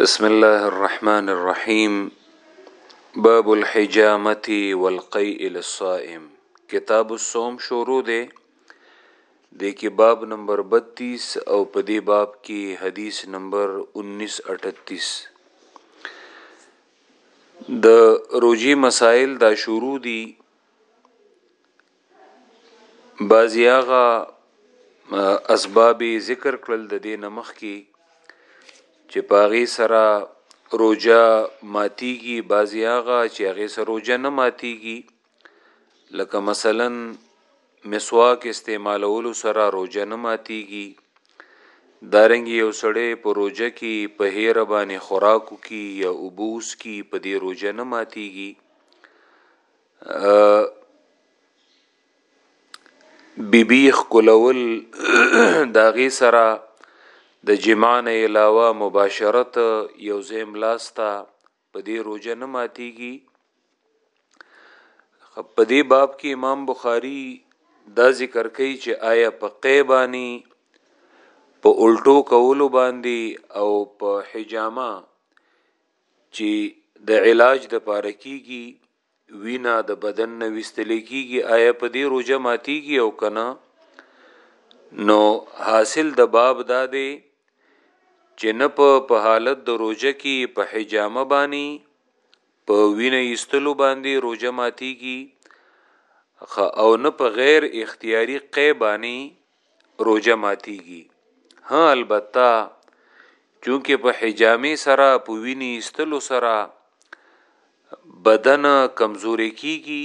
بسم الله الرحمن الرحيم باب الحجامة والقيء للصائم کتاب الصوم شروع دی د کې باب نمبر 32 او په دې باب کې حدیث نمبر 1938 د روجي مسائل دا شروع دي بعضی هغه اسباب ذکر کړل د دې نمخ کې چې پاغي سره روجا ماتیږي بعضی هغه چې هغه سره روجا نه ماتیږي لکه مثلا مسواک استعمالولو سره روجا نه ماتیږي دارنګ یو سړی په روجا کې په هیر باندې خوراکو کې یا وبوس کې په دې روجا نه ماتیږي بیبی خکلول داغی سره د جما نه علاوه مباشرت یو زیم لاستا په دې روزه نه ماتيږي په دې باب کې امام بخاری دا ذکر کوي چې آیا په قیبانی په الټو کولو باندې او په حجامه چی د علاج دپاره کیږی وینه د بدن نه ویستلی کیږی آیا په دی روژه ماتیږی او کنه نو حاصل د باب داده چی نه په په حالت د روژه کی په حجامه بانی په وینه ایستلو باندی روژه ماتیږی او نه په غیر اختیاری قی بانی روژه ماتیږي ها البته چونکه په حجامي سره په ویني استلو سره بدن کمزوري کیږي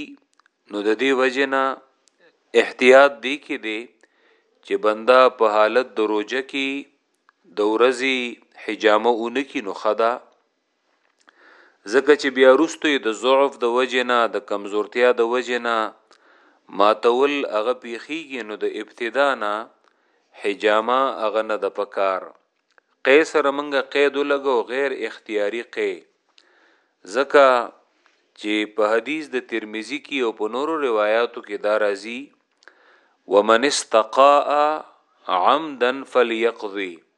نو د دې وجنه احتیاط دی کې دی چې بندا په حالت د روژه کې د ورځي حجامه اونکی نو خدا ځکه چې بیا روستو د ضعف د وجنه د کمزورتیا د وجنه ماتول هغه پیخیږي نو د ابتدا نه حجامه هغه نه د پکار قې سره منګه قید لګو غیر اختیاري قې ځکه چې په حدیث د ترمذی کې او په نورو روایتو کې دا راځي ومن استقاء عمدا فليقضي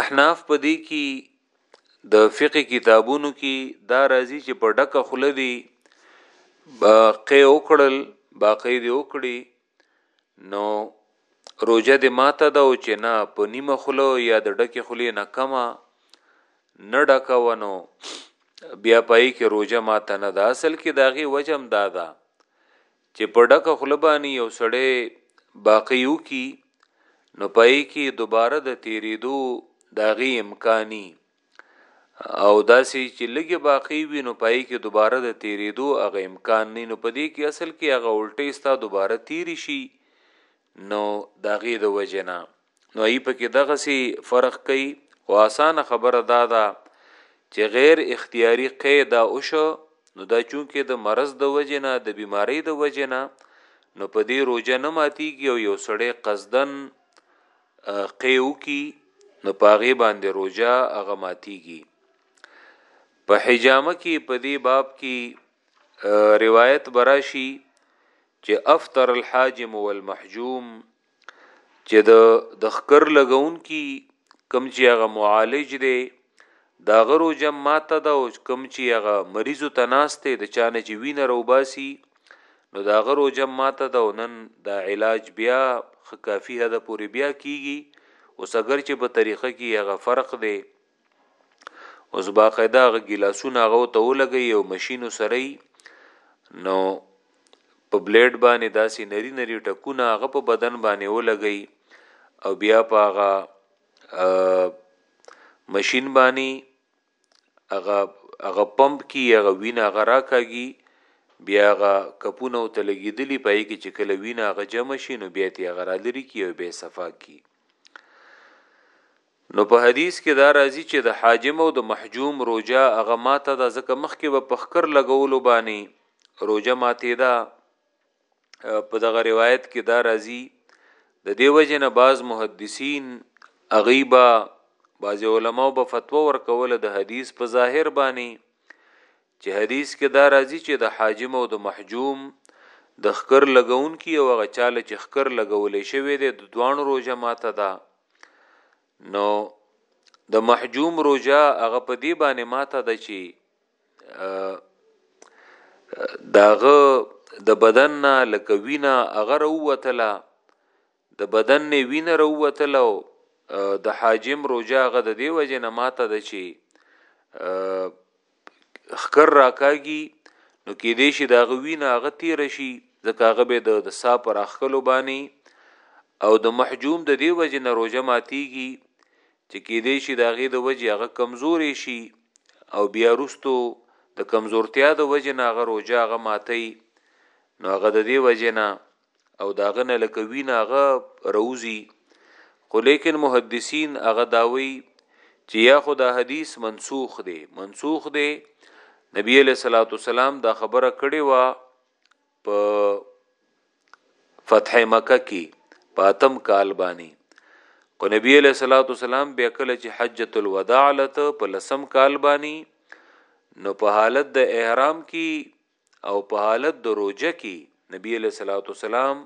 احناف په دې کې د فقه کتابونو کې دا راځي چې په ډکه خله دی باقی وکړل باقی دی وکړي نو روجه د ماته ده او چې نه په نیمه خله یا د ډکه خلی نه کما نه ډکه ونو بیا پای کې روجه ماته نه ده اصل کې داغي وجم دادا چې په ډکه خوله باندې یو سړی باقی وکړي نو په هغې کې دوباره د تېرېدو د هغې امکان وي او داسې چې لږې باقی وي نو په هغې کې دوباره د تېرېدو هغه امکان نه نو په دې کې اصل کې هغه الټۍ ستا دوباره تېرې شي نو د هغې د وجې نه نو ای په کې دغسې فرق کوي او اسانه خبره دا ده چې غیر اختیاري قید او شو نو دا چونکې د مرض د وجې نه د بیماری د وجې نه نو په دې روجه نه ماتیږي او یو سړی قصدن قیو کی نو پاغه باندې روجا هغه ماتيږي په حجامه کې په دې باب کې روایت براشي چې افطر الحاجم والمحجوم چې د د خکر لګون کی کم چې هغه معالج دی دا غرو جم ماته دا او کم چې هغه مریضو تناسته د چانه چې وینه رو باسي نو دا غرو جم ماته دا نن دا علاج بیا خکافی هدا پوری بیا کیږي اوس اگر چې په طریقه کې هغه فرق دی اوس باقاعده هغه ګلاسونه هغه ته ولګي یو ماشين سره نو په بلیډ باندې داسې نری نری ټکونه هغه په بدن باندې ولګي او بیا په هغه ماشين باندې هغه هغه پمپ کی هغه وینه هغه راکاږي بیا هغه کپونه او تلګیدلی پای کې چې کله وینه هغه جمع شي نو بیا تی هغه را لري کی او بیا صفا کی نو په حديث کي دا راځي چي د حاجم او د محجوم روژه هغه ماته ده ځکه مخکي به په ښکر لګولو باندي روژه ماتيده په دغه روايت کي دا راځي د دې وجه نه بعض محدثين هغوی به بعضې علماو به فتوا ورکوله د حدیث په ظاهر باندې چې حدیث کې دا راځي چې د حاجم او د محجوم د خکر لګون کې او هغه چاله چې خکر لګولې شوی دی د دوانو روزه ماته ده نو د محجوم روجا هغه په دی باندې ماته د چی داغه د بدن نه لکه وینا اگر وتله د بدن نه وینه وروتله د حاجم روجا غد دی وجه نه ماته د چی ښکر راکاږي نو کېدای شي د هغه وینه هغه تېره شي ځکه هغه به د د ساه په راښکلو باندې او د محجوم د دې وجې نه روژه ماتیږي چې کېدای شي د هغې د وجې هغه کمزورې شي او بیا وروستو د کمزورتیا د وجې نه هغه روژه هغه ماتوي نو هغه د دې وجې نه او داغه نه لکه وینه هغه روزي خو لیکن محدثین هغه داوي چې یا خدا حدیث منسوخ دی منسوخ دی نبی علیہ الصلوۃ والسلام دا خبره کړې و په فتح مکه کې پاتم کال باندې کو نبی علیہ الصلوۃ والسلام بیا کله چې حجۃ الوداع لته په لسم کال باندې نو په حالت د احرام کې او په حالت د روژه کی نبی علیه الصلاة والسلام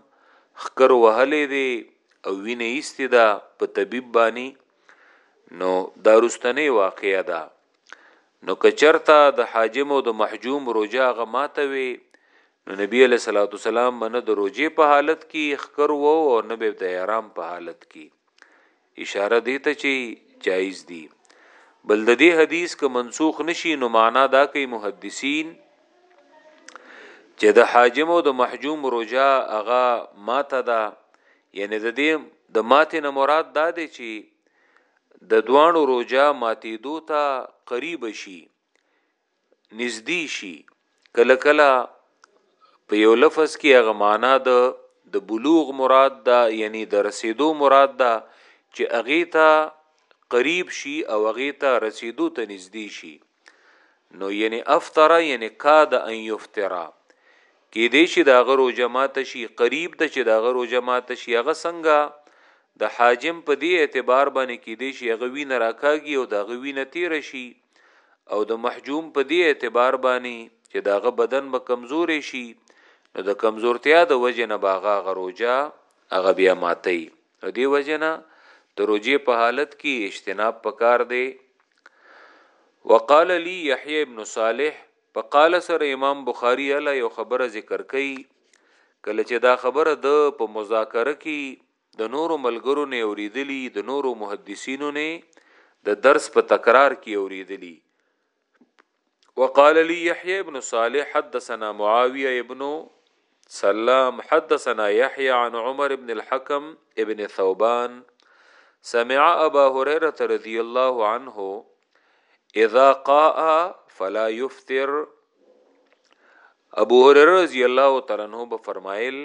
خکر وهلی دی او وینه ایستی ده په طبیب بانی نو دا رستنی واقعه ده نو کچرتا د حاجم او د محجوم روجا غ ماته وي نو نبی علیہ الصلوۃ والسلام باندې د روجې په حالت کې خکر وو او نبی د احرام په حالت کې اشاره دی ته چی جایز دی بل د دې حدیث که منسوخ نشي نو معنا دا کوي محدثین چې د حاجم او د محجوم رجا هغه ماته ده یعنی د دې د ماته نه مراد دا دی چې د دوانو رجا ماتې دوته قریب شي نږدې شي کله کله په یو لفظ کې هغه معنا د د بلوغ مراد ده یعنی د رسیدو مراد ده چې هغه ته قریب شي او هغه ته رسیدو ته نږدې شي نو یعنی افترا یعنی کاد ان یفترا کې دې شي دا غرو جماعت شي قریب د چې دا غرو جماعت شي هغه څنګه د حاجم په دې اعتبار باندې کې دې شي هغه وینه راکاږي او دا غوینه تیر شي او د محجوم په دی اعتبار بانی چې داغه بدن به کمزورې شي نو د کمزورتیا د وجه نه باغه غروجا هغه بیا ماتي نو دی وجه نه د روجې په حالت کې اجتناب پکار دی وقال لي يحيى ابن صالح په قال سره امام بخاري الا یو خبره ذکر کړي کله چې دا خبره د په مذاکره کې د نورو ملګرو نه اوریدلي، د نورو محدثینو نه د درس په تکرار کې اوریدلي. وقال لي يحيى ابن صالح حدثنا معاويه ابن سلام حدثنا يحيى عن عمر ابن الحكم ابن ثوبان سمع ابا هريره رضي الله عنه اذا قاء فلا يفطر ابو هريره رضی الله تعالی عنہ به فرمایل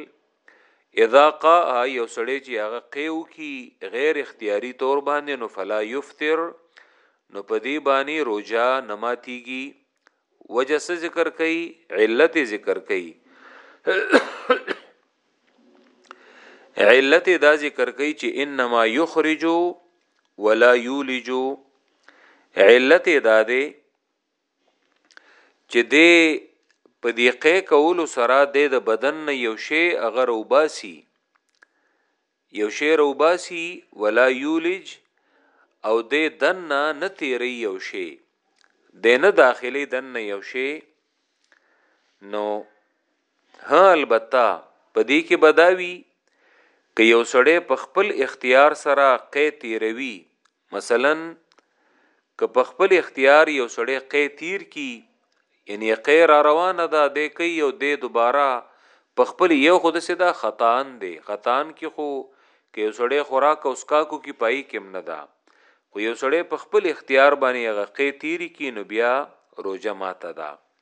اذا قاء یو سړی چې هغه قیو کی غیر اختیاری طور باندې نو فلا یفتر نو په دې باندې روجا نماتیږي وجه څه ذکر کوي علت ذکر کوي علت دا ذکر کوي چې انما یخرجو ولا یولجو علت دا ده چې دی په دې قې کولو سره د د بدن نه یو شی اگر وباسي یو شی روباسي ولا یولج او د دن نه نه تیری یو شی د نه داخلي دن نه یو شی نو ها البته په دې کې به دا وي که یو سړی په خپل اختیار سره قی تیروي مثلا که په خپل اختیار یو سړی قی تیر کی یعنی قی را روانه ده د کوي یو د دوباره په خپل یو خود سه دا خطان دی خطان کې خو که یو سړی خوراک او سکاکو کې پای کېم نه ده خو یو سړی په خپل اختیار باندې غقې تیری کی نو بیا روزه ماته ده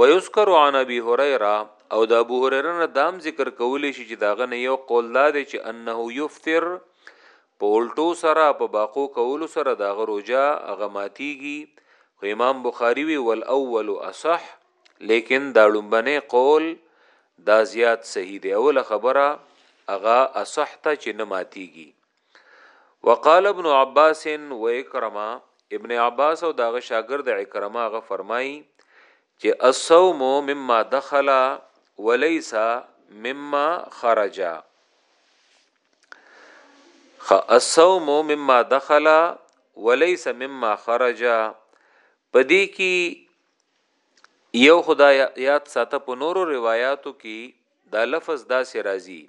ويذكر عن ابي هريره او د ابو هريره نه دام ذکر کولی شي چې داغه نه یو قول دا دی چې انه يفطر په الټو سره په باقو کولو سره داغه روجا هغه ماتيږي خو امام بخاری وی ول اول اصح لیکن دا لومبنه قول دا زیات صحیح دی اوله خبره اغا اصح ته چې نه ماتيږي وقال ابن عباس و اکرما ابن عباس او داغه شاګرد اکرما غ فرمایي چې الصوم مما دخل وليس مما خرج خ الصوم مما دخل وليس مما خرج پدې کې یو خدای یاد ساته په نورو روایتو کې دا لفظ داسې راځي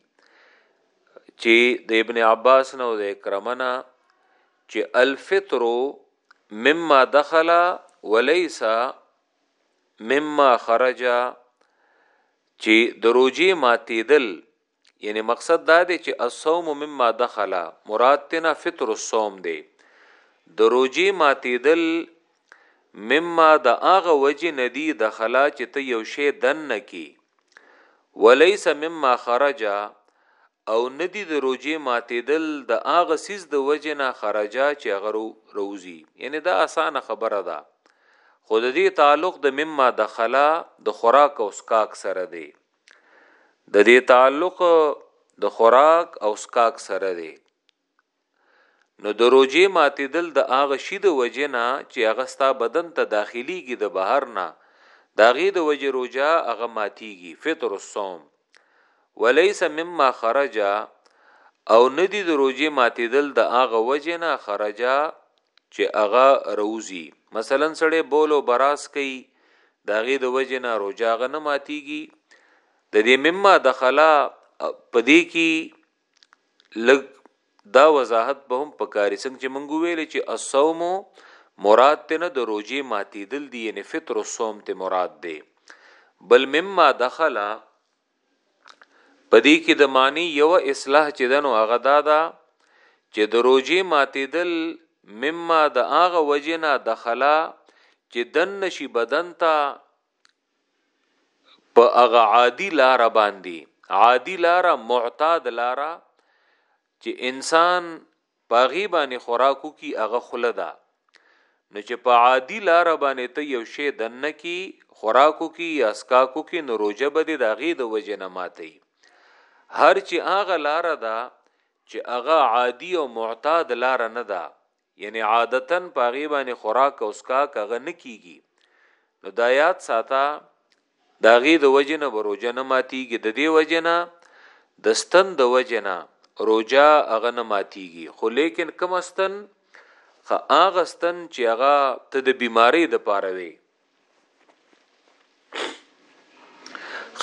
چې د ابن عباس نه او د اکرمنا چې الفطر مما دخل وليس مما خرج چې د روجي ماتیدل یعنی مقصد دا دی چې الصوم مما دخل مراد تینا فطر الصوم دی د روجي ماتیدل مما د هغه وجې نه دي دخلا چې ته یو شی دننه کې ولیس مما خرجا او ندی د روجې ماتېدل د هغه سیز د وجې نه خرجا چې هغه روزي یعنی دا اسانه خبره ده خو د دې تعلق د مما دخلا د خوراک او سکاک سره دی د دې تعلق د خوراک او سکاک سره دی نو د روژې ماتیدل د هغه شي د وجې نه چې هغه ستا بدن ته داخلیږي د بهر نه د هغې د وجې روژه هغه ماتیږي فطر الصوم وليس مما خرج او ندی د روژې ماتیدل د هغه وجې نه خرجا چې هغه روزي مثلا سړی بولو براس کوي دا غي د وجه نه روجاغه نه ماتيږي د دې مما دخلا پدې کې لګ دا وضاحت به هم پکاري څنګه چې مونږ ویل چې الصوم مراد ته نه د روزي ماتیدل دی یعنی فطر الصوم ته مراد دی بل مما دخلا پدې کې د معنی یو اصلاح چې دنو هغه دا ده چې د روزي ماتیدل مما د هغه وجنه دخلا چې دن نشي بدن ته په هغه عادي لار باندې عادي لار معتاد لار چې انسان پاغي باندې خوراکو کی هغه خلدا نو چې په عادي لار باندې ته یو شی دنه کی خوراکو کی یا اسکاکو کی نو روزه به د داغي د وجه نه ماتي هر چې هغه لار ده چې هغه عادي او معتاد لار نه ده یعنی عادتا پاغي باندې خوراک او اسکا کغه نه کیږي نو دا یاد ساته داغي د وجنه بروجه نه ماتیږي د دې وجنه د ستن د وجنه روجا هغه نه ماتیږي خو لیکن کم ستن هغه ستن چې هغه ته د بیماری د پاره وي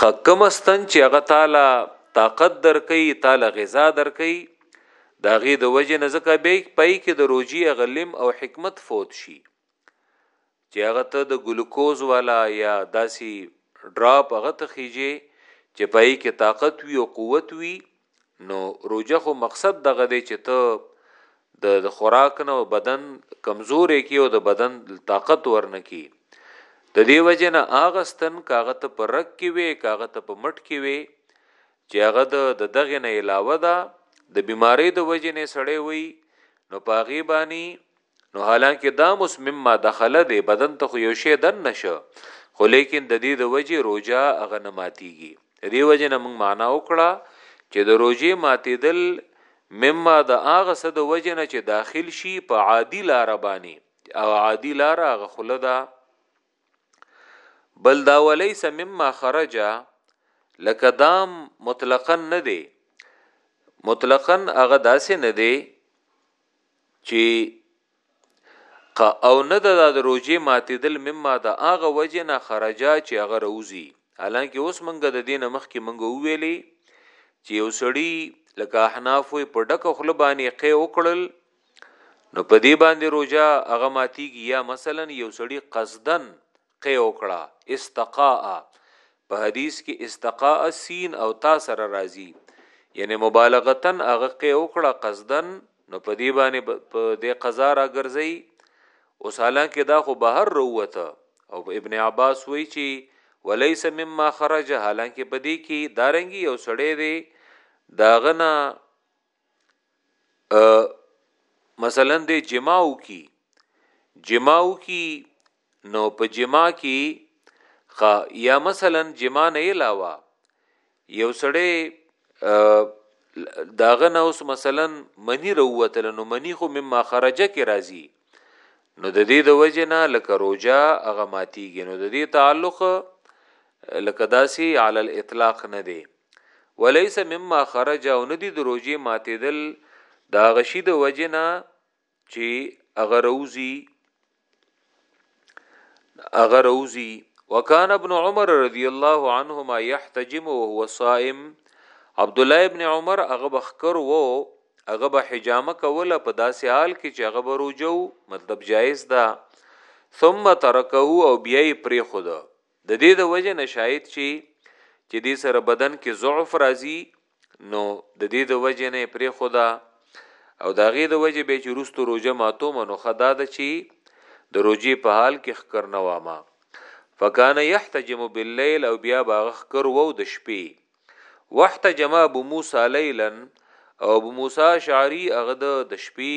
خکم استن چې هغه تعالی طاقت درکې تعالی غذا درکې دا غي د وجه نه زکه به پای کې د روجي غلم او حکمت فوت شي چې هغه ته د ګلوکوز والا یا داسي ډراپ هغه ته خيږي چې پای کې طاقت وي او قوت وي نو روجه خو مقصد دغه دی چې ته د خوراک نه بدن کمزورې کی او د بدن طاقت ورنه کی د دې وجه نه هغه ستن کاغه ته پر رک کې وي کاغه ته په مټ کې وي چې هغه د دغه نه علاوه ده د بیماری د وجه نه سړې وي نو پاغي بانی نو حالانکه دا مس مما دخله دی بدن ته خو یو شی دن نشه خو لیکن د دې د وجې روجا هغه نه ماتیږي دې وجې نه موږ معنا وکړه چې د روجې ماتیدل مما د هغه څه د وجې نه چې داخل شي په عادي لار باندې او عادي لار هغه خله ده بل دا ولیس مما خرجا لکه دام مطلقا نه دی مطلقا هغه داسې نه دی چې قا او نه د د روجې ماتیدل مما د هغه وجه نه خرجا چې هغه روزي حالانکه اوس منګه د دینه مخ کې منګه ویلې چې یو سړی لکه احناف په ډکه خله باندې قې وکړل نو په دې باندې روجا هغه ماتیږي یا مثلا یو سړی قصدن قی وکړه استقاء په حدیث کې استقاء سین او تا سره راځي یعنی مبالغتن هغه قی وکړه قصدن نو په دی باندې په دې قضا را ګرځي او سالان کې دا خو بهر روته او ابن عباس وی چې وليس مما خرج حالانکه په دې کې دارنګي او سړی دی داغنا مثلا د جماو کی جماو کی نو په جما کی خا یا مثلا جما نه علاوه یو سړی داغه نه اوس مثلا منی روتل نو منی خو مما خرجه کی راضی نو د دې د وجه نه لکه روجا هغه ماتیږي نو د دې تعلق لکه داسي علی الاطلاق نه دی وليس مما خرج او ندی د روجي ماتیدل دا غشي د وجنا چې اگر اوزی اگر اوزی وکان ابن عمر رضی الله عنهما يحتجم وهو صائم عبد الله ابن عمر هغه بخکر وو هغه به حجامه کوله په داسې حال کې چې هغه بروجو مطلب جایز ده ثم ترکه او بیا یې پرې خود د دې د وجه نه شاید چې چې دې سره بدن کې ضعف راځي نو د دې د وجه نه پرې خدا او دا غي د وجه به چې روستو روزه ماتو منو خدا د چی د روزي په حال کې خکر نه وامه فکان یحتجم باللیل او بیا باغ خکر وو د شپې وحتجم ابو موسی لیلا او ابو موسی شعری هغه د شپې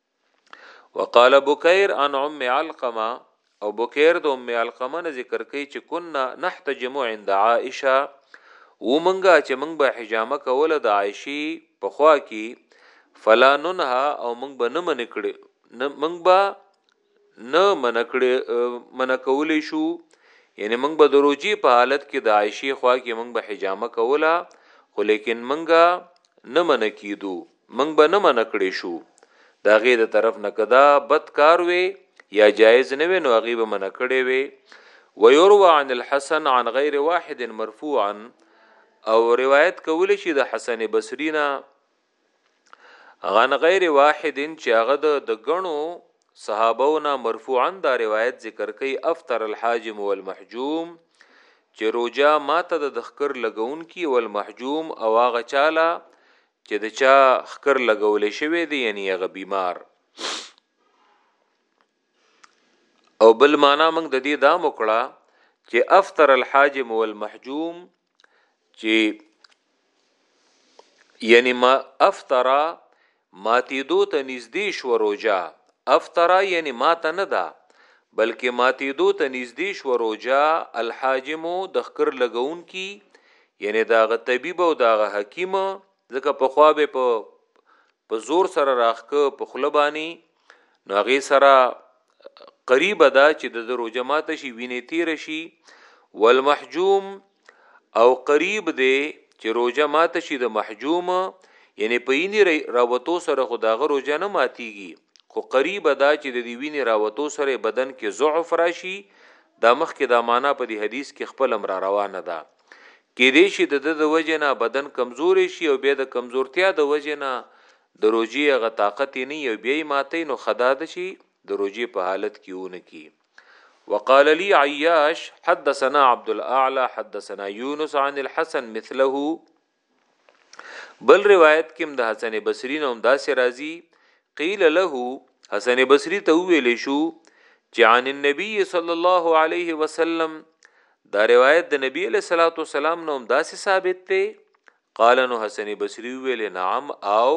وقال بکیر عن ام علقمه او بکیر د ام علقمه نه ذکر کوي چې كنا نحتجم عند عائشه و منګه چې منګ به حجامه کوله د عائشي په خوا کې فلا ننها او منګ به نه من کړي منګ به نه من کړي من کولې شو یعنی منګ به د روجي په حالت کې د عائشي خوا کې منګ به حجامه کوله خو لیکن منګه نه من کیدو موږ به نه منع کړی شو د هغې د طرف نه که دا بد کار وی یا جایز نه وی نو هغې به منع کړی وی ویروى عن الحسن عن غیر واحد مرفوعا او روایت کول شي د حسن بصری نه غن غیر واحد چې هغه د غنو صحابهونه مرفوعا دا روایت ذکر کوي افتر الحاجم والمحجوم چې روجا ماته د دخکر لګون کی والمحجوم او هغه چاله چې د چا خکر لګولې شوی دی یعنی هغه بیمار او بل معنا موږ د دې دا مکړه چې افتر الحاجم والمحجوم چې یعنی ما افترا ماتی دو ته نږدې شو روجا افترا یعنی ما ته نه ده بلکې ماتی دو ته نږدې شو روجا الحاجم د خکر لګون کی یعنی دا غ طبیب او دا غ حکیم ځکه په خوا به په په زور سره راخک په خلبانی نو هغه سره قریب ده چې د درو جماعت شي وینې تیر شي والمحجوم او قریب دی چې روزه مات شي د محجوم یعنی په یینې راوتو سره خداغه روزه نه ماتيږي خو قریب ده چې د دې وینې راوتو سره بدن کې ضعف راشي دا مخکې دا معنا په دې حدیث کې خپل امر روانه ده کېدای شي د ده د وجې نه بدن کمزوری شي او بیا د کمزورتیا د وجې نه د روژې هغه طاقت یې نه وي او بیا یې ماتوي نو ښه دا ده چې د روژې په حالت کې ونه کړي. وقال لي عياش حدثنا عبد الاعلى حدثنا يونس عن الحسن مثله بل روایت کې د حسن بصری نه هم داسې راځي قیل له حسن بصری ته ویل شو چې عن النبي صلی الله علیه وسلم دا روایت د نبی له صلوات و سلام نه هم داسې ثابت دی قال نو حسن بصری ویل نعم او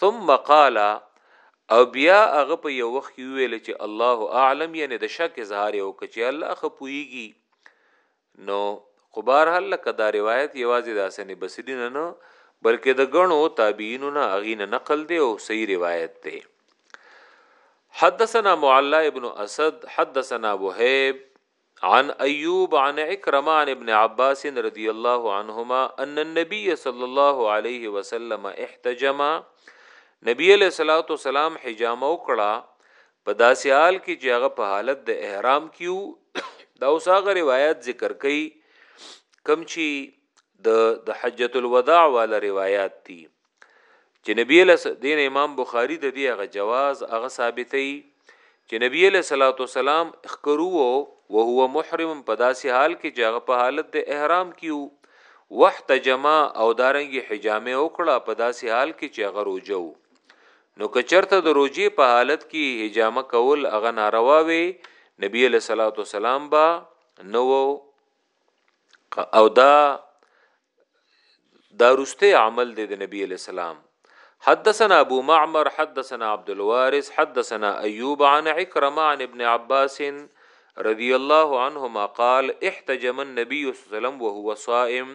ثم قال او بیا هغه په یو وخت ویل چې الله اعلم یعنی د شک اظهار او کچې الله خپويږي نو خو بهرحال لکه دا روایت یوازې د حسن بصری نه نه بلکې د غنو تابعینو نه اغینه نقل دی او صحیح روایت دی حدثنا معلا ابن اسد حدثنا وهيب عن ايوب عن عكرمه عن ابن عباس رضي الله عنهما ان النبي صلى الله عليه وسلم احتجم نبي عليه الصلاه والسلام حجامه وکړه په داسې حال کې چې هغه په حالت د احرام کې وو دا اوس هغه روایت ذکر کړي کم چې د د حجۃ الوداع والا روایت دي چې نبی له دین امام بخاری د دې هغه جواز هغه ثابتې چې نبی له صلوات والسلام اخکرو او هو محرم په داسې حال کې چې هغه په حالت د احرام کې وو وحت جما او دارنګي حجامه وکړه په داسې حال کې چې هغه روجو نو که چرته د روجي په حالت کې حجامه کول هغه ناروا وي نبی له صلوات و سلام با نو او دا دا رسته عمل دی د نبی له سلام حدثنا ابو معمر حدثنا عبد الوارث حدثنا ايوب عن عكرمه عن ابن عباس رضي الله عنهما قال احتجم النبي صلى الله عليه وسلم وهو صائم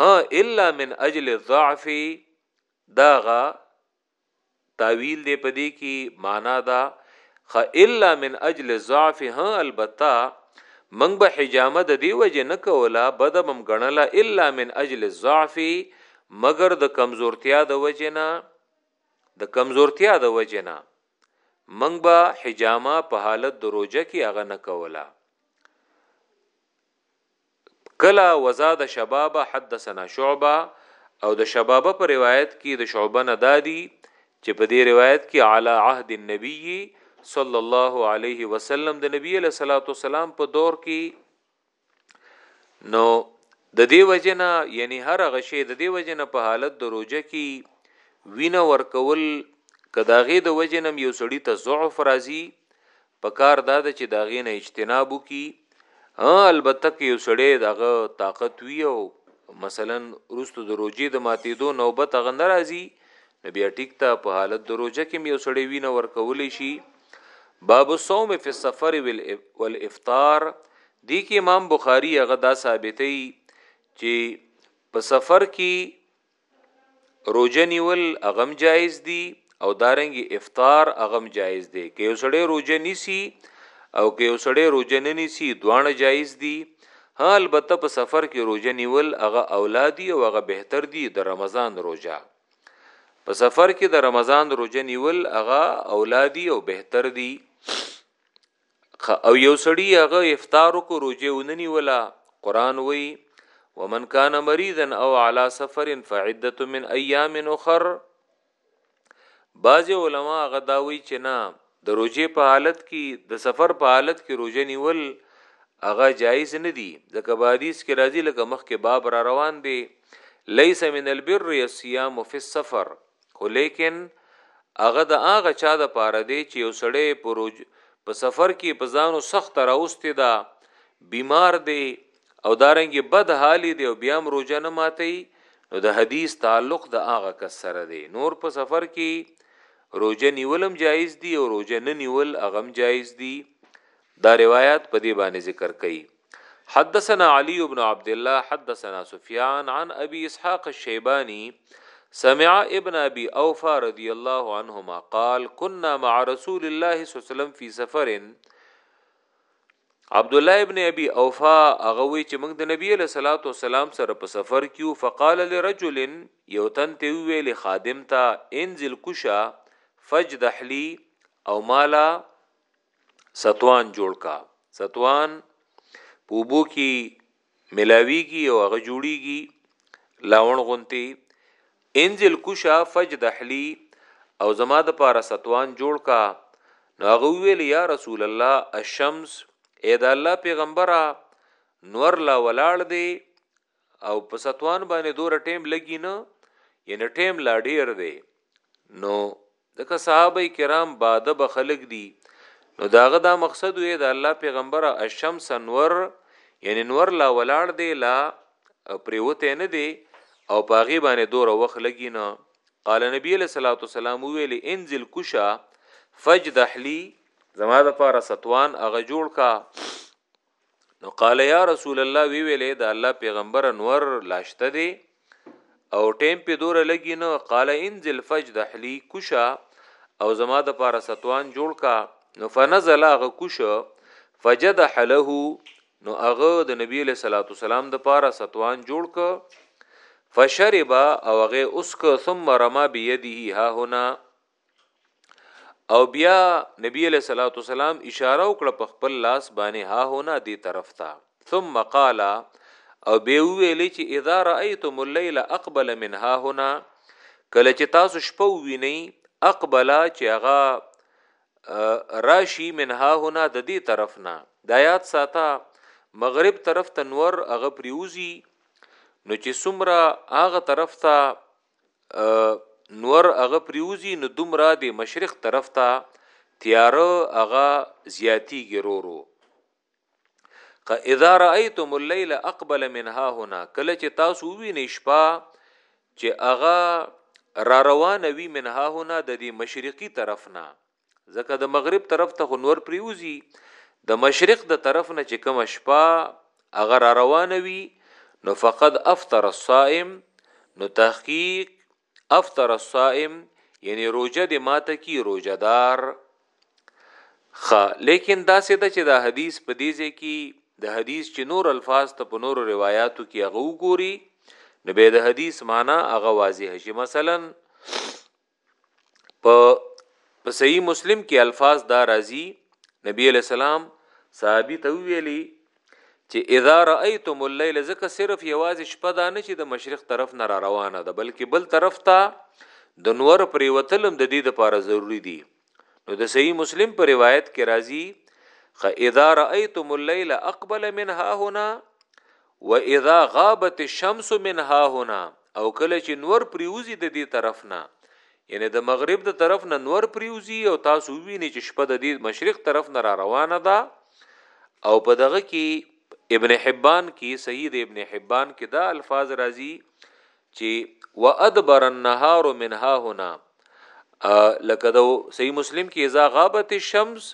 ها الا من اجل الضعف داغه تعویل دی پدې کې معنا دا خ الا من اجل الضعف ها البته منګ به حجامه د دی وجه نه کوله بدبم غنله الا من اجل الضعف مگر د کمزورتیا د وجه نه د کمزورتیا د وجه نه منګ به حجامه په حالت دروجه کې هغه نه کوله کلا وزاد شبابه حدثنا شعبه او د شبابه په روایت کې د شعبه نه دادی چې په دې روایت کې علی عهد النبی صلی الله علیه وسلم د نبی له صلوات والسلام په دور کې نو د دې وجنه یعنی هر غشي د دې وجنه په حالت د روزه کې وینه ورکول کداغه د وجنم یو سړی ته ضعف راځي په کار دا ده چې د هغې نه اجتناب وکړي ها البته که یو سړی دغه طاقت وي او مثلا روستو د روجې د ماتېدو نوبت هغه نه راځي نو بیا ټیک ته په حالت د روجه کې یو سړی وینه ورکولی شي باب الصوم فی السفر والافطار دی کې امام بخاری هغه دا ثابتې چې په سفر کې روژه نیول هغه هم جایز دي او دارنګ افطار هغه هم جایز دی که یو سړی روژه نیسی او که یو سړی روژه نه نیسی دواړه جایز دي ها البته په سفر کې روژه نیول هغه اولادي او هغه بهتر دي د رمضان روژه په سفر کې د رمضان روژه نیول هغه اولادي او بهتر دي خه او یو سړی هغه افطار وکړو روزه وننی ولا قران وی ومن کان مریضا او علی سفر فعده من ایام اخر بعض علما هغه دا وی چې نه د روزه په حالت کې د سفر په حالت کې روزه نیول هغه جایز نه دی ځکه په حدیث کې راځي لکه مخکې باب را روان دی ليس من البر الصيام في السفر خو ليکن هغه د هغه چا د پاره دی چې یو سړی په روج په سفر کې په ځانو سخت راوستي دا بیمار دی او دارنګ بد حالي دی او بیا هم روزه نه ماتي نو د حدیث تعلق د هغه کس سره دی نور په سفر کې روزه نیولم جایز دی او روزه نه نیول اغم جایز دی دا روایت په دې باندې ذکر کړي حدثنا علي بن عبد الله حدثنا سفيان عن ابي اسحاق الشيباني سمع ابن ابي اوفى رضي الله عنهما قال كنا مع رسول الله صلى الله عليه وسلم في سفر عبد الله ابن ابي اوفا هغه وی چې موږ د نبی له صلوات و سلام سره په سفر کیو فقال لرجل یو تن ته ویل خادم ته انزل کوشا فجدح لي او مالا ستوان جوړ کا ستوان په اوبو کې ملاویږي او هغه جوړیږي لاون غونتی انزل کوشا فجدح لی او زما د پاره ستوان جوړ کا نو هغه ویل یا رسول الله الشمس اې دا الله پیغمبره نور لا ولاړ دی او په ستوان باندې دوره ټیم لګی نه یعنی ټیم لا ډیر دی نو دغه صحابه کرام باده به خلق دي نو داغه دا مقصد وي د الله پیغمبر الشمس انور یعنی نور لا ولاړ دی لا پریوته نه دی او پاغي باندې دوره وخت لګی نه قال نبی علیہ الصلوۃ والسلام ویل انزل کشا فجدح لی زما د پاره ستوان هغه جوړ کا نو قال یا رسول الله وی ویلې دا الله پیغمبر انور لاشته دی او ټیم په دور لګی نو قال انزل فجدح لی کوشا او زما د پاره ستوان جوړ کا نو فنزل هغه کوشا فجدح له نو هغه د نبی له صلوات والسلام د پاره ستوان جوړ ک فشرب او هغه اسک ثم رما بيديه ها هنا او بیا نبی علیہ الصلوۃ والسلام اشاره وکړه په خپل لاس باندې ها هونه دی طرف ته ثم قال او به ویل چې اذا رايتم الليل اقبل من ها هنا کله چې تاسو شپه وینئ اقبل چې هغه راشي من ها هنا د دې طرف نه د آیات ساته مغرب طرف ته نور هغه پریوزی نو چې سمره هغه طرف ته نور هغه پریوزی نو دومره د مشرق طرف ته تیاره هغه زیاتیږي رورو که اذا رايتم الليل اقبل منها هنا کله چې تاسو وینئ شپه چې هغه را روانه وي منها هنا د دې مشرقي طرف نه ځکه د مغرب طرف ته نور پریوزی د مشرق د طرف نه چې کوم شپه اگر روان وي نو فقد افطر الصائم نو تحقیق افطر الصائم یعنی روزه د ماته کی روزه دار خ لیکن دا سه د چې دا حدیث په دې ځای کې د حدیث چې نور الفاظ ته په نور روایتو کې هغه وګوري نو به د حدیث معنی هغه واضح شي مثلا په په صحیح مسلم کې الفاظ دا راځي نبی علیہ السلام صحابي ته ویلي چې اذا رايتم الليل زکه صرف یوازې شپه دا نه چې د مشرق طرف نه را روانه ده بلکې بل طرف ته د نور پریوتلم د دې لپاره ضروری دي نو د صحیح مسلم په روایت کې راځي خ اذا رايتم الليل اقبل من ها هنا واذا غابت الشمس من ها هنا او کله چې نور پریوزي د دې طرف نه یعنی د مغرب د طرف نه نور پریوزي او تاسو ویني چې شپه د دې مشرق طرف نه را روانه ده او په دغه کې ابن حبان کې صحیح د ابن حبان کې دا الفاظ راځي چی وادبر النهار من ها هنا لکه د صحیح مسلم کې اذا غابت الشمس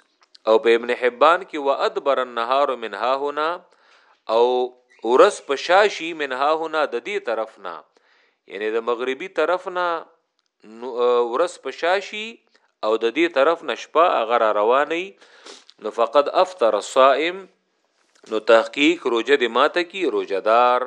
او په ابن حبان کې وادبر النهار من ها هنا او ورس په شاشي من ها هنا د دې طرف نه یعنی د مغربي طرف نه ورس په شاشي او د دې طرف نه شپه اگر رواني نو فقد افطر الصائم نو تحقیق روزه د ماته کی روزدار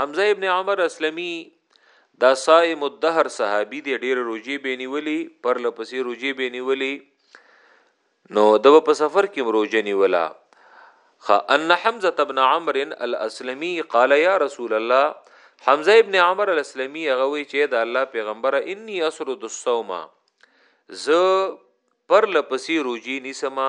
حمزه ابن عمر اسلمی دا صائم الدهر صحابي دی ډیر روجي بینیولی پر لپسې روجي بینیولی نو د په سفر کې روجه نیولا خ ان حمزه ابن عمرو الاسلمي قال يا رسول الله حمزه ابن عمر الاسلمي هغه وی چې د الله پیغمبر اني اسرد الصوم ز پر لپسې روجي نیسما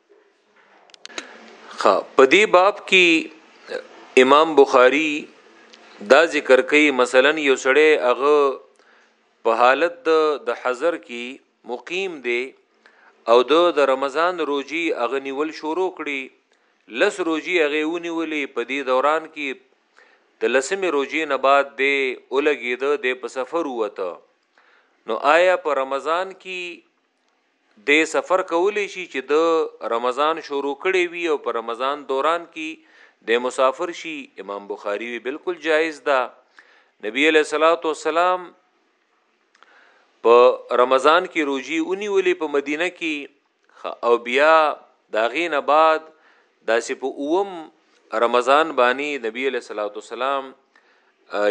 ها په دې باب کې امام بخاری دا ذکر کوي مثلا یو سړی هغه په حالت د د حضر کې مقیم دی او د د رمضان روزي هغه نیول شروع کړي لس روزي هغه ونیولې په دې دوران کې د لسمې روزي نه بعد دی اولګید د په سفر وته نو آیا په رمضان کې دی سفر کولی شي چې ده رمضان شروع کړی وي او په رمضان دوران کې د مسافر شي امام بخاری وی بالکل جایز ده نبی علیہ الصلوۃ والسلام په رمضان کې روزي اونیولې په مدینه کې او بیا داغې نه بعد داسې په اوم رمضان باندې نبی علیہ الصلوۃ والسلام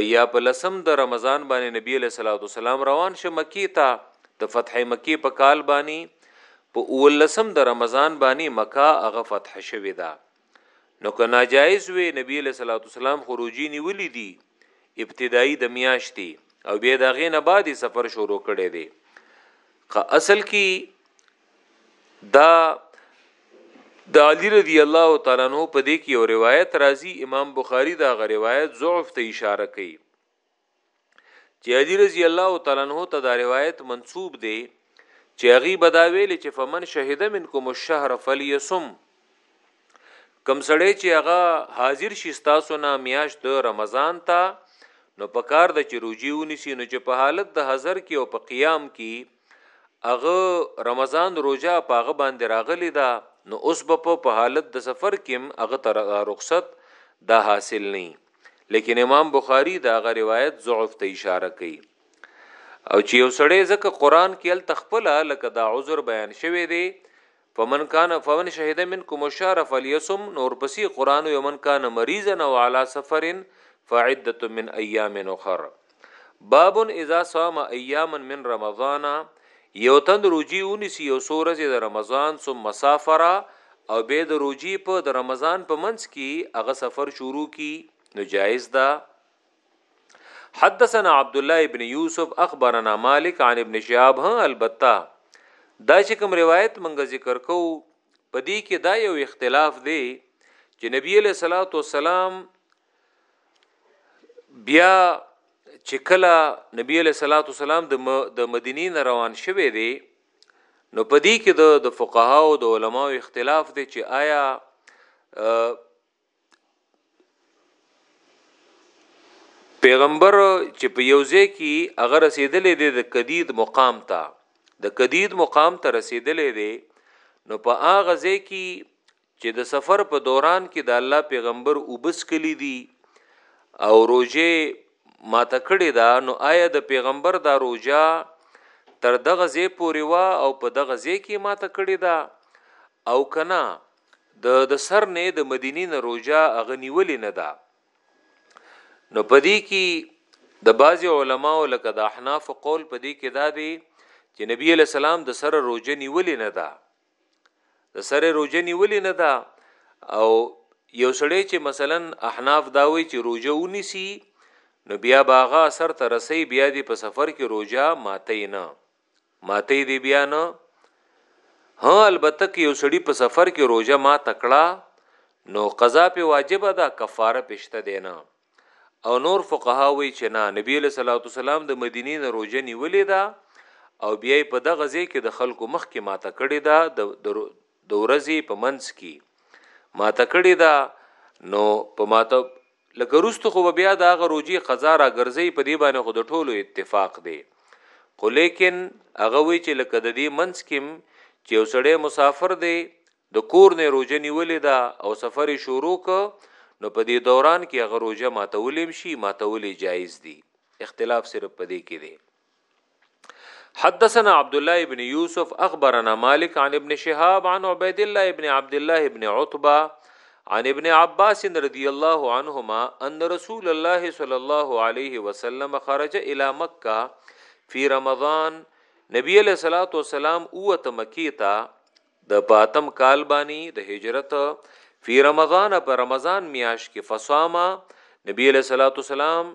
یا په لسم د رمضان باندې نبی علیہ الصلوۃ والسلام روان شه مکی ته د فتح مکی په کال باندې په اولسم د رمضان باندې مکه هغه فتح شوه دا نو که ناجایز وي نبی علیہ الصلوۃ والسلام خروجی نیولې دي ابتدایي د میاشتې او بیا دغه نه بعد سفر شروع کړي دي که اصل کې دا د علی رضی الله تعالی عنہ په دې کې یو روایت راځي امام بخاری دا غ روایت ضعف ته اشاره کوي چې علی رضی الله تعالی عنہ ته دا روایت منسوب دی چې هغه بدا ویل چې فمن شهد منکم الشهر فليصم کم سړی چې هغه حاضر شي تاسو نه میاش د رمضان ته نو پکار د چې روجي ونیسي نو چې په حالت د حاضر کې او په قیام کې هغه رمضان روزه په هغه باندې راغلی دا نو اوس به په حالت د سفر کې هغه تر رخصت دا حاصل نه لیکن امام بخاری دا غ روایت ضعف ته اشاره کوي او چې یو سړی ځکه قران کې ال تخپل لکه دا عذر بیان شوی دی فمن کان فمن شهد منکم الشهر فلیصم نو ورپسې قران یو من کان مریضا او علی سفر فعده من ایام اخر باب اذا صام ایاما من رمضان یو تند روجی اونیسی یو سورځ د رمضان ثم مسافر او به د روجی په د رمضان په منځ کې هغه سفر شروع کی نو جایز ده حدثنا عبد الله ابن يوسف اخبرنا مالک عن ابن شهاب ها البته دا چې کوم روایت منګه ذکر کو پدې کې دا یو اختلاف دی چې نبی له صلوات و سلام بیا چې کله نبی له صلوات و سلام د د مدینې نه روان شوه دی نو پدې کې د د فقها او د علماو اختلاف دی چې آیا پیغمبر چې په یوځه کې هغه رسیدلې دی د کدید مقام ته د کدید مقام ته رسیدلې دی نو په هغه ځای کې چې د سفر په دوران کې د الله پیغمبر وبس کلی دی او روزه ماته کړی دا نو آیا د پیغمبر دا روزه تر دغه ځای پورې وا او په دغه ځای کې ماته کړی دا او کنا د د سر نه د مدینی نه روجا هغه نیولې نه ده نو پدې کې د بعضی علماو لکه د احناف قول پدې کې دا دی چې نبی علی سلام د سر روجه نیولې نه ده د سر روجه نیولې نه ده او یو سړی چې مثلا احناف دا وی چې روجه ونیسی نو بیا باغه اثر ترسي بیا دې په سفر کې روجا ماته نه ماته دی بیا نه ها البته که یو سړی په سفر کې روزه ما تکړه نو قضا په واجب ده کفاره پښته دی نه او نور فقها وی چې نه نبی له صلوات والسلام د مدینې نه روزه نیولې ده او بیا په دغه ځای کې د خلکو مخ کې ماته کړی ده د ورځې په منځ کې ماته کړی ده نو په ماته لږ وروسته خو به بیا د هغه روژې قضا راګرځوي، په دې باندې خو د ټولو اتفاق دی، خو لېکن هغه وایي چې لکه د دې منځ کې هم چې یو سړی مسافر دی، د کور نه یې روژه نیولې ده او سفر یې شروع کړ، نو په دې دوران کې هغه روژه ماتولی هم شي، ماتول یې جایز دي، اختلاف صرف په دې کې دی. حدثنا عبد الله ابن يوسف اخبرنا مالك عن ابن شهاب عن عبيد الله ابن عبد الله ابن عتبه عن ابن عباس رضي الله عنهما ان رسول الله صلى الله عليه وسلم خرج الى مكه في رمضان نبی علیہ الصلوۃ والسلام اوت مکی تا د پاتم کال بانی د هجرت فی رمضان پر رمضان میاش کې فصاما نبی علیہ الصلوۃ والسلام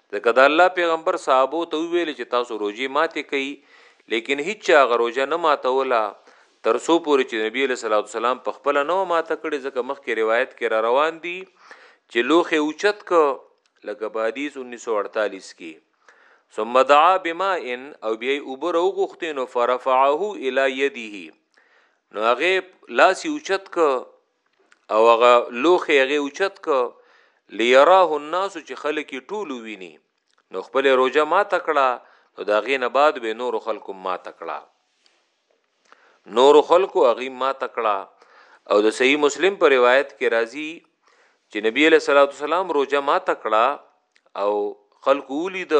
ځکه د الله پیغمبر صحابو ته ویل چې تاسو روزي ماته کوي لیکن هیڅ هغه روزه نه ماتوله تر څو پورې چې نبی له صلوات والسلام په خپل نو ماته کړي ځکه مخکې روایت کې را روان دي چې لوخه اوچت ک لکه په حدیث 1948 کې ثم دعا بما ان او بیا اوبر او غختین فرفعه الی یده نو هغه لاس اوچت ک او هغه لوخي هغه اوچت کو ليراه الناس چې خلک ټول ویني نو خپل روزه ما تکړه نو دا غینه بعد به نور خلکو ما تکړه نور خلکو هغه ما تکړه او د صحیح مسلم په روایت کې راځي چې نبی له صلوات والسلام روزه ما تکړه او خلکو ولید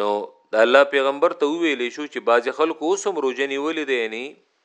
نو د الله پیغمبر ته ویلې شو چې باز خلکو اوسم روزه نیولې دی یعنی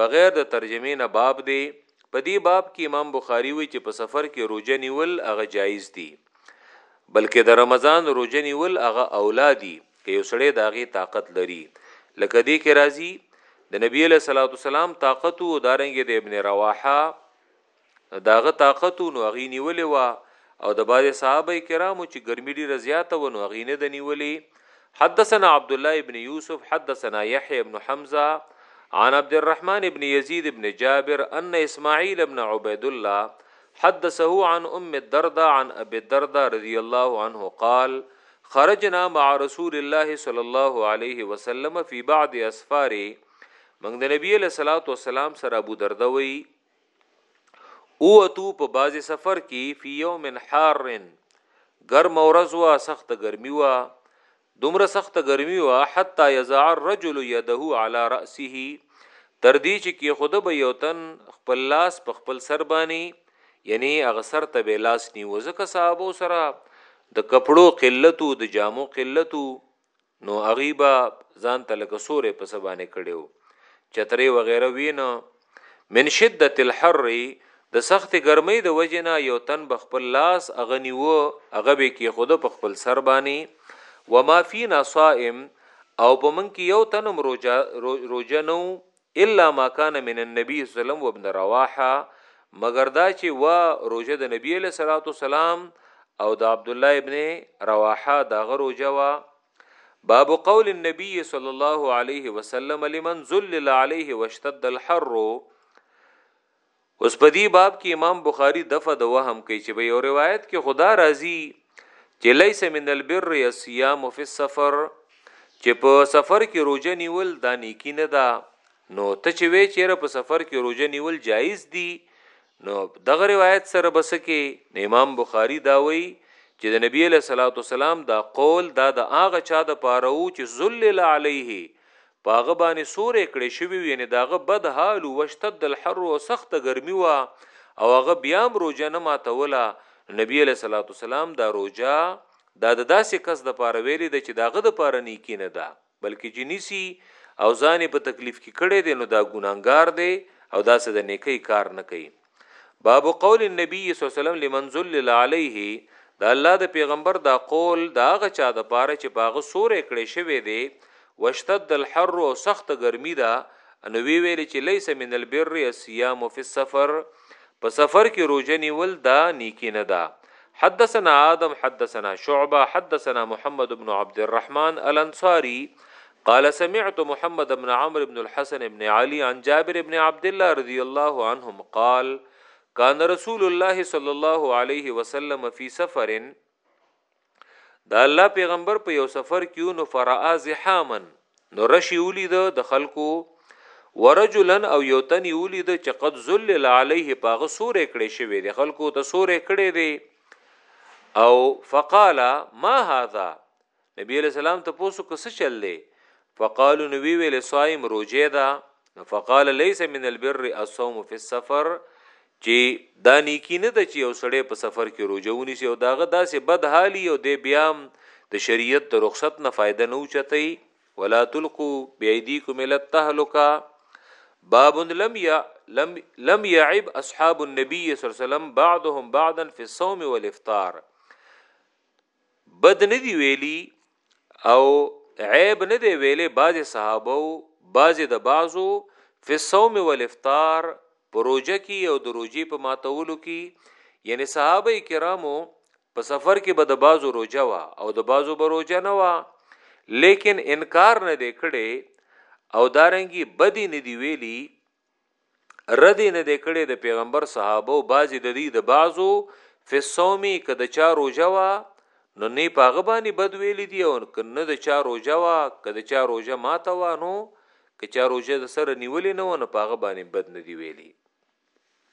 بغیر د ترجمې نه باب دی، په دې باب کې امام بخاري وایي چې په سفر کې روژه نیول هغه جایز دي، بلکې د رمضان روژه نیول هغه اولی دي که یو سړی د هغې طاقت لري، لکه دې کې راځي، د نبي علیه السلام طاقت وو او دارنګه د ابن رواحه، د هغه طاقت و نو هغوی نیولې وه او د بعضې صحابه کرامو چې ګرمي ډېره زیاته و نو هغوی نه ده نیولې حدثنا عبد الله ابن يوسف حدثنا يحيى ابن حمزه عن عبد الرحمن ابن يزيد ابن جابر ان اسماعيل ابن عبيد الله حدثه عن ام الدرداء عن ابي الدرداء رضي الله عنه قال خرجنا مع رسول الله صلى الله عليه وسلم في بعض اسفاره من د نبی له صلوات و سلام سره ابو درده وی او تو په بازي سفر کې فی یوم حار ګرم ورځ وا سخت ګرمي وا دومره سخت ګرمي وا حتا یزع الرجل یده علی راسه تر دې چې کې خود به یو تن خپل لاس په خپل سر باندې یعنی هغه سر ته به لاس نیو ځکه صحابه سره د کپړو قلتو د جامو قلتو نو هغه به ځان ته لکه سورې په سبانه کړیو چترې وغیره وینه من شدت الحر د سخت ګرمۍ د وجنه یو تن به خپل لاس اغنی وو هغه به کې خود په خپل سر باندې و ما فینا صائم او په من کې یو تنم روزه روزه نو الا ما کان من النبی صلی الله علیه وسلم وابن رواحه مګر دا چې وا روزه د نبی علیه الصلاۃ والسلام او د عبد الله ابن رواحه دا غ روزه وا باب قول النبي صلى الله عليه وسلم لمن ذلل عليه واشتد الحر اوس په دې باب کې امام بخاري دفع د وهم کوي چې په یو روایت کې خدا راځي چې لیس من البر الصيام فی السفر چې په سفر کې روزه نیول دا نیکی نه ده نو ته چې وی چیرې په سفر کې روزه نیول جایز دي نو دغه روایت سره بس کې امام بخاری دا وی چې د نبی له صلوات والسلام دا قول دا د هغه چا د پاره وو چې ذلل علیه په هغه باندې سوری کړی شوی و یعنی د هغه بد حال و واشتد الحر او سخت ګرمی و او هغه بیا هم روجه نه ماتوله نبی علیه الصلاۃ والسلام دا روجه دا د داسې کس د پاره ویلې ده چې داغه د پاره نیکی نه ده بلکې چې نیسی او ځان په تکلیف کې کړي دي نو دا ګناګار دی او داسې د نیکی کار نه کوي باب قول النبي صلی الله علیه وسلم لمن ذلل علیه د الله د پیغمبر دا قول دا غ چا د پاره چې پاغه سورې کړې شوی دی واشتد الحر او سخت ګرمي ده انو وی ویل چې ليس من البر الصيام في السفر په سفر کې روزه نیول دا نیکی نه ده حدثنا آدم حدثنا شعبه حدثنا محمد بن عبد الرحمن الانصاري قال سمعت محمد بن عمرو بن الحسن بن علي عن جابر بن عبد الله رضي الله عنهم قال كان رسول الله صلى الله عليه وسلم في سفر دا الله پیغمبر په یو سفر کې نو فرا زحاما نو رشي ولید د خلکو ورجلا او یو تن ولید چې قد ذلل عليه پاغه سورې کړې شوی د خلکو ته سورې کړې دی او فقال ما هذا نبی علیه السلام تپوس وکړ څه چل دی فقالو نو وی ویل صائم روجه ده فقال ليس من البر الصوم في السفر چې دا نیکی نه ده چې یو سړی په سفر کې روجه ونیسي او داغه داسې بد حالي او د بیا د شریعت د رخصت نه فائدہ نه اوچتای ولا تلقوا بأيديكم الى التهلكه باب لم ي... لم لم يعب اصحاب النبي صلى الله عليه وسلم بعضهم بعضا في الصوم والافطار بد نه دی ویلی او عیب نه دی ویلی بعض صحابه او بعض د بعضو فی الصوم والافطار پروژه کی او د روجی په ماتولو کی یعنی صحابه کرامو په سفر کې به د بازو روجه وا او د بازو به روجه نه وا لیکن انکار نه دی کړي او دارنګي بدی نه دی ویلی رد نه دی کړی د پیغمبر صحابه او بعضی د دې د بعضو فسومی که د چا روژه وا نو نه پاغه باندې بد ویل دی او نه د چا روژه وا که د چا روژه ماته وا نو که چا روژه د سره نیولې نه و نو پاغه باندې بد نه دی ویلی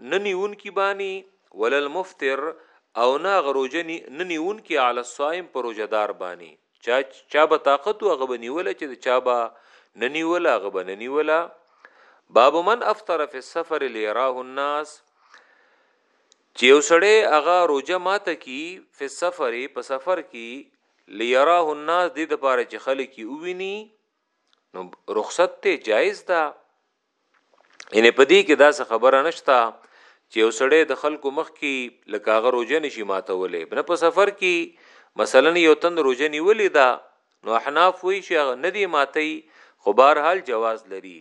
نه نیونکي باني ولا المفطر او نه هغه روژه نه نیونکي علی الصائم پر روژه دار باني چا چا به طاقت هغه به نیوله چې چا به نه نیوله هغه به نه نیوله باب من افطر فی السفر لیراه الناس چې یو سړی هغه روجه ماته کی په سفر په سفر کی لیراه الناس د لپاره چې خلک وویني نو رخصت ته جایز ده ان په دې کې دا څه خبره نشته چې یو سړی د خلکو مخ کې لکه هغه روزه نشي ماتولې بنه په سفر کې مثلا یو تن روزه نیولې ده نو احناف وی چې ندی ماتي خو بهر حال جواز لري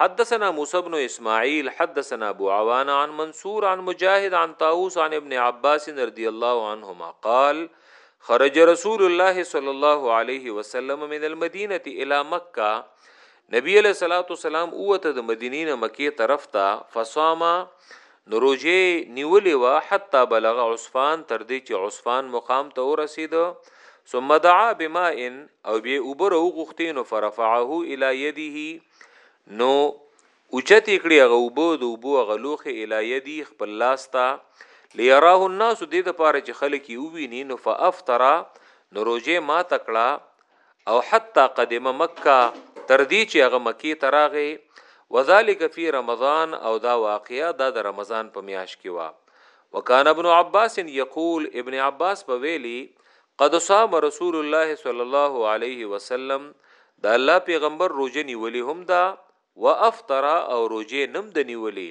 حدثنا موسى بن اسماعيل حدثنا ابو عوان عن منصور عن مجاهد عن طاووس عن ابن عباس رضي الله عنهما قال خرج رسول الله صلى الله عليه وسلم من المدينه الى مكه نبی علیه الصلاة والسلام اوته د مدینې نه مکې طرف ته فصام نو روجه نیولې و حتی بلغ عصفان تر دې چې عصفان مقام ته ورسید ثم دعا بما ان او بیا اوبر او غختې نو فرفعه الی یده نو اوچتې کړې هغه اوبو د اوبو غلوخه الی یدی خپل لاس ته لیراه الناس دې د پاره چې خلک یې وویني نو فافترا نو روجه ما تکړه او حتی قدم مکه تر دې چې هغه مکی ته راغی وذالک فی رمضان او دا واقعیا دا د رمضان په میاش کې وا وکان ابن عباس یقول ابن عباس په ویلی قد صام رسول الله صلی الله علیه وسلم دا الله پیغمبر روزه نیولې هم دا وافطر او روزه نم د نیولې